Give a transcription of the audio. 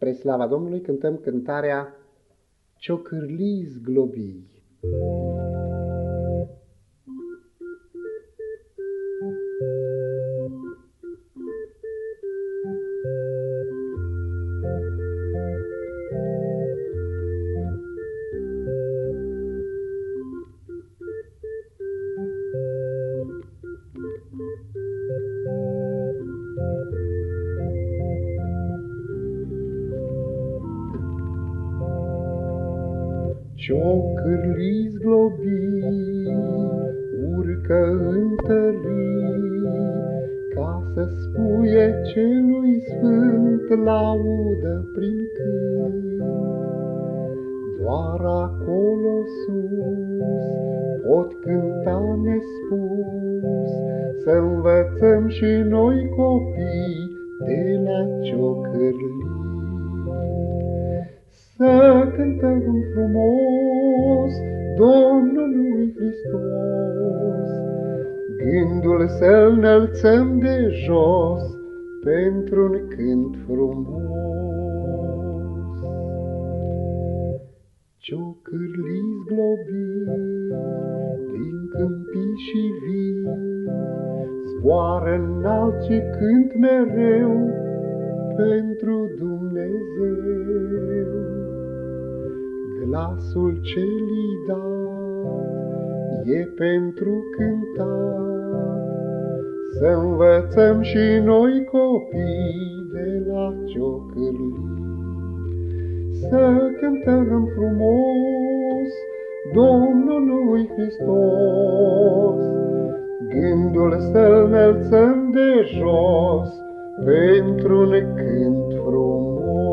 Spre slava Domnului cântăm cântarea Ciocârliți zglobii. Ciocârliți globii urcă în Ca să spuie celui sfânt laudă prin cânt. Doar acolo sus pot cânta nespus, Să învățăm și noi copii de la ciocârlii. Să cântăm frumos Domnului Hristos, Gândul să-l înălțăm de jos Pentru-un cânt frumos. Ciocârliți globii din câmpii și vii, Zboară înalt și cânt mereu pentru Dumnezeu. Glasul ce li dat e pentru cântat. Să învățăm și noi copii de la ciocârlii, să cântăm frumos Domnului Hristos, gândul să înălțăm de jos pentru un cânt frumos.